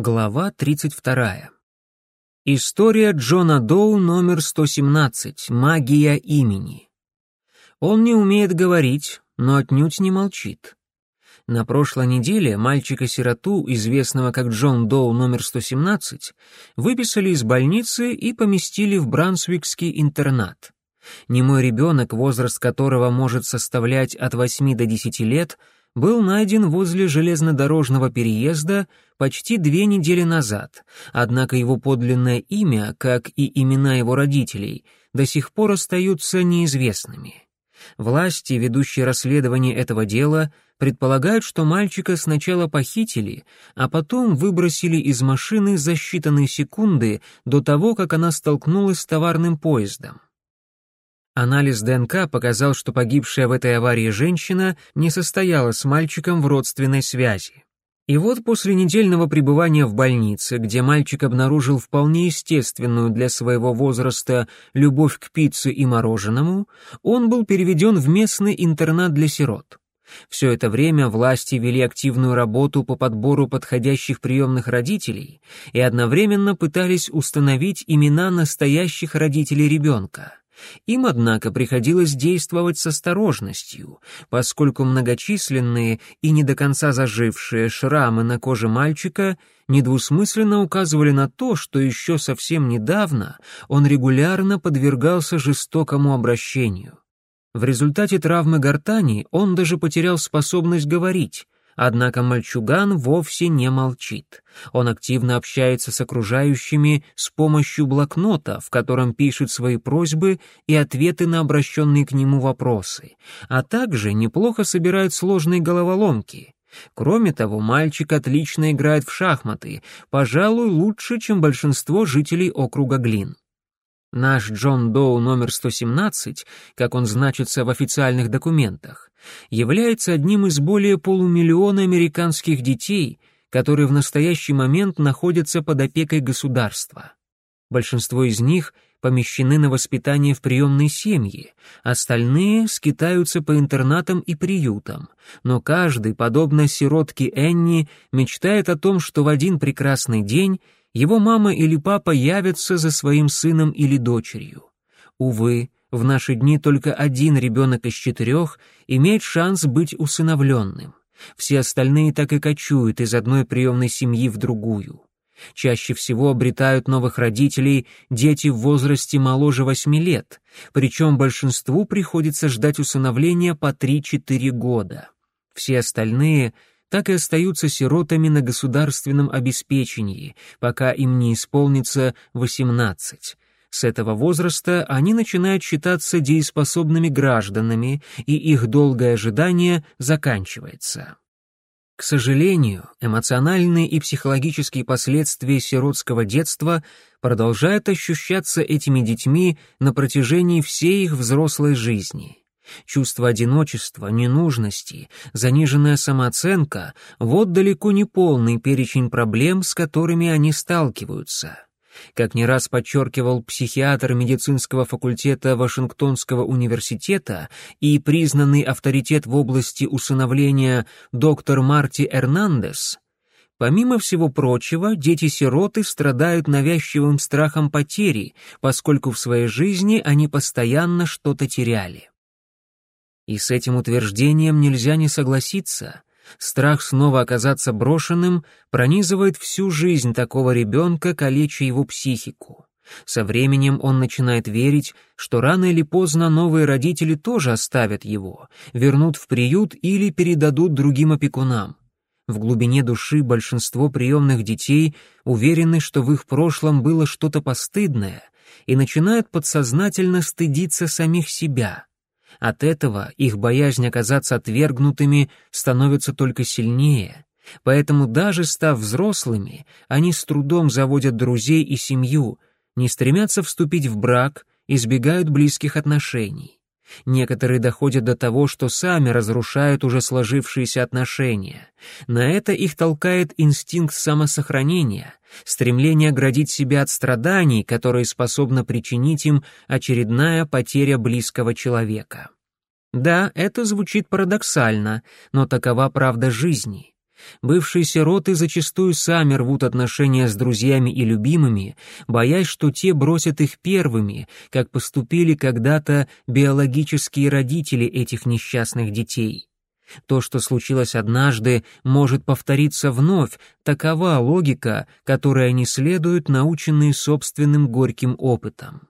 Глава 32. История Джона Доу номер 117. Магия имени. Он не умеет говорить, но отнюдь не молчит. На прошлой неделе мальчика-сироту, известного как Джон Доу номер 117, выписали из больницы и поместили в Брансвикский интернат. Немой ребенок, возраст которого может составлять от 8 до 10 лет, был найден возле железнодорожного переезда почти две недели назад, однако его подлинное имя, как и имена его родителей, до сих пор остаются неизвестными. Власти, ведущие расследование этого дела, предполагают, что мальчика сначала похитили, а потом выбросили из машины за считанные секунды до того, как она столкнулась с товарным поездом. Анализ ДНК показал, что погибшая в этой аварии женщина не состояла с мальчиком в родственной связи. И вот после недельного пребывания в больнице, где мальчик обнаружил вполне естественную для своего возраста любовь к пицце и мороженому, он был переведен в местный интернат для сирот. Все это время власти вели активную работу по подбору подходящих приемных родителей и одновременно пытались установить имена настоящих родителей ребенка. Им, однако, приходилось действовать с осторожностью, поскольку многочисленные и не до конца зажившие шрамы на коже мальчика недвусмысленно указывали на то, что еще совсем недавно он регулярно подвергался жестокому обращению. В результате травмы гортани он даже потерял способность говорить, Однако мальчуган вовсе не молчит. Он активно общается с окружающими с помощью блокнота, в котором пишет свои просьбы и ответы на обращенные к нему вопросы, а также неплохо собирает сложные головоломки. Кроме того, мальчик отлично играет в шахматы, пожалуй, лучше, чем большинство жителей округа Глин. Наш Джон Доу номер 117, как он значится в официальных документах, является одним из более полумиллиона американских детей, которые в настоящий момент находятся под опекой государства. Большинство из них помещены на воспитание в приемной семьи, остальные скитаются по интернатам и приютам, но каждый, подобно сиротке Энни, мечтает о том, что в один прекрасный день его мама или папа явятся за своим сыном или дочерью. Увы, в наши дни только один ребенок из четырех имеет шанс быть усыновленным. Все остальные так и кочуют из одной приемной семьи в другую. Чаще всего обретают новых родителей дети в возрасте моложе восьми лет, причем большинству приходится ждать усыновления по 3-4 года. Все остальные так и остаются сиротами на государственном обеспечении, пока им не исполнится 18. С этого возраста они начинают считаться дееспособными гражданами, и их долгое ожидание заканчивается. К сожалению, эмоциональные и психологические последствия сиротского детства продолжают ощущаться этими детьми на протяжении всей их взрослой жизни. Чувство одиночества, ненужности, заниженная самооценка — вот далеко не полный перечень проблем, с которыми они сталкиваются. Как не раз подчеркивал психиатр медицинского факультета Вашингтонского университета и признанный авторитет в области усыновления доктор Марти Эрнандес, Помимо всего прочего, дети-сироты страдают навязчивым страхом потери, поскольку в своей жизни они постоянно что-то теряли. И с этим утверждением нельзя не согласиться. Страх снова оказаться брошенным пронизывает всю жизнь такого ребенка, калеча его психику. Со временем он начинает верить, что рано или поздно новые родители тоже оставят его, вернут в приют или передадут другим опекунам. В глубине души большинство приемных детей уверены, что в их прошлом было что-то постыдное, и начинают подсознательно стыдиться самих себя. От этого их боязнь оказаться отвергнутыми становится только сильнее. Поэтому даже став взрослыми, они с трудом заводят друзей и семью, не стремятся вступить в брак, избегают близких отношений. Некоторые доходят до того, что сами разрушают уже сложившиеся отношения. На это их толкает инстинкт самосохранения, стремление оградить себя от страданий, которые способна причинить им очередная потеря близкого человека. Да, это звучит парадоксально, но такова правда жизни. Бывшие сироты зачастую сами рвут отношения с друзьями и любимыми, боясь, что те бросят их первыми, как поступили когда-то биологические родители этих несчастных детей. То, что случилось однажды, может повториться вновь, такова логика, которой они следуют, наученные собственным горьким опытом.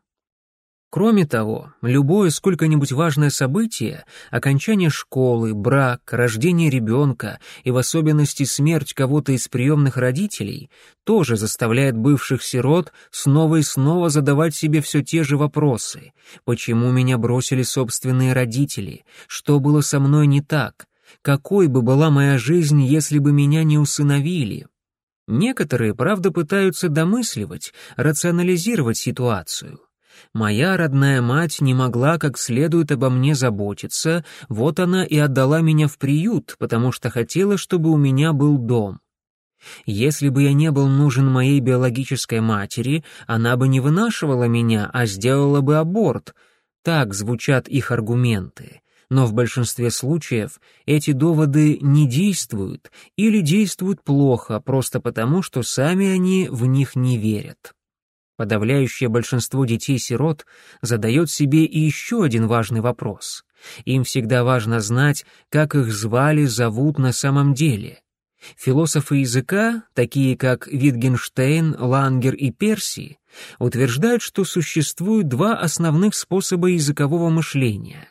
Кроме того, любое сколько-нибудь важное событие, окончание школы, брак, рождение ребенка и в особенности смерть кого-то из приемных родителей, тоже заставляет бывших сирот снова и снова задавать себе все те же вопросы. Почему меня бросили собственные родители? Что было со мной не так? Какой бы была моя жизнь, если бы меня не усыновили? Некоторые, правда, пытаются домысливать, рационализировать ситуацию. Моя родная мать не могла как следует обо мне заботиться, вот она и отдала меня в приют, потому что хотела, чтобы у меня был дом. Если бы я не был нужен моей биологической матери, она бы не вынашивала меня, а сделала бы аборт. Так звучат их аргументы. Но в большинстве случаев эти доводы не действуют или действуют плохо, просто потому, что сами они в них не верят. Подавляющее большинство детей-сирот задает себе и еще один важный вопрос. Им всегда важно знать, как их звали, зовут на самом деле. Философы языка, такие как Витгенштейн, Лангер и Перси, утверждают, что существуют два основных способа языкового мышления.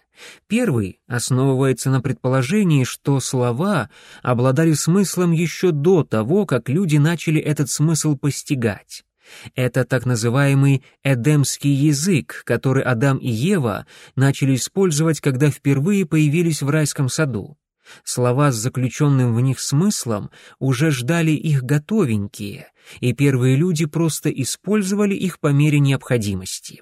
Первый основывается на предположении, что слова обладали смыслом еще до того, как люди начали этот смысл постигать. Это так называемый эдемский язык, который Адам и Ева начали использовать, когда впервые появились в райском саду. Слова с заключенным в них смыслом уже ждали их готовенькие, и первые люди просто использовали их по мере необходимости.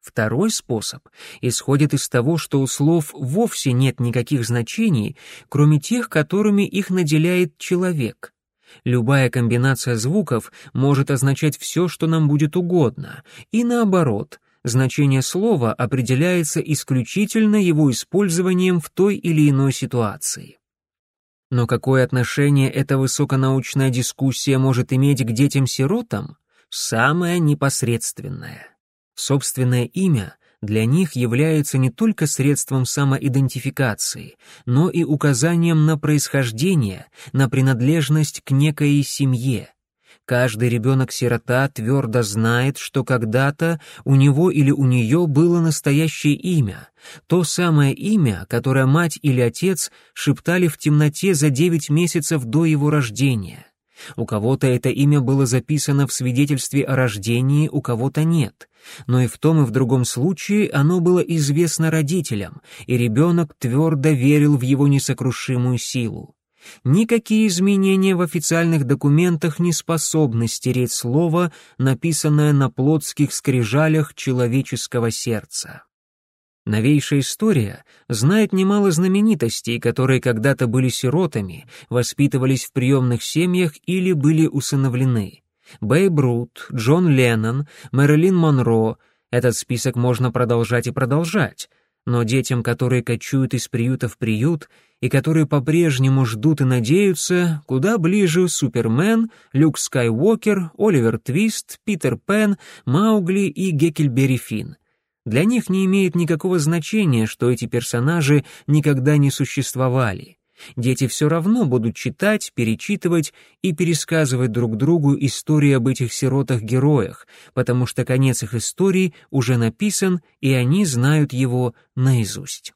Второй способ исходит из того, что у слов вовсе нет никаких значений, кроме тех, которыми их наделяет человек. Любая комбинация звуков может означать все, что нам будет угодно, и наоборот, значение слова определяется исключительно его использованием в той или иной ситуации. Но какое отношение эта высоконаучная дискуссия может иметь к детям-сиротам? Самое непосредственное. Собственное имя для них является не только средством самоидентификации, но и указанием на происхождение, на принадлежность к некой семье. Каждый ребенок-сирота твердо знает, что когда-то у него или у нее было настоящее имя, то самое имя, которое мать или отец шептали в темноте за девять месяцев до его рождения. У кого-то это имя было записано в свидетельстве о рождении, у кого-то нет. Но и в том и в другом случае оно было известно родителям, и ребенок твердо верил в его несокрушимую силу. Никакие изменения в официальных документах не способны стереть слово, написанное на плотских скрижалях человеческого сердца. Новейшая история знает немало знаменитостей, которые когда-то были сиротами, воспитывались в приемных семьях или были усыновлены. Бэйб Рут, Джон Леннон, Мэрилин Монро — этот список можно продолжать и продолжать, но детям, которые кочуют из приюта в приют и которые по-прежнему ждут и надеются, куда ближе Супермен, Люк Скайуокер, Оливер Твист, Питер Пен, Маугли и Геккельбери Финн. Для них не имеет никакого значения, что эти персонажи никогда не существовали. Дети все равно будут читать, перечитывать и пересказывать друг другу истории об этих сиротах-героях, потому что конец их истории уже написан, и они знают его наизусть.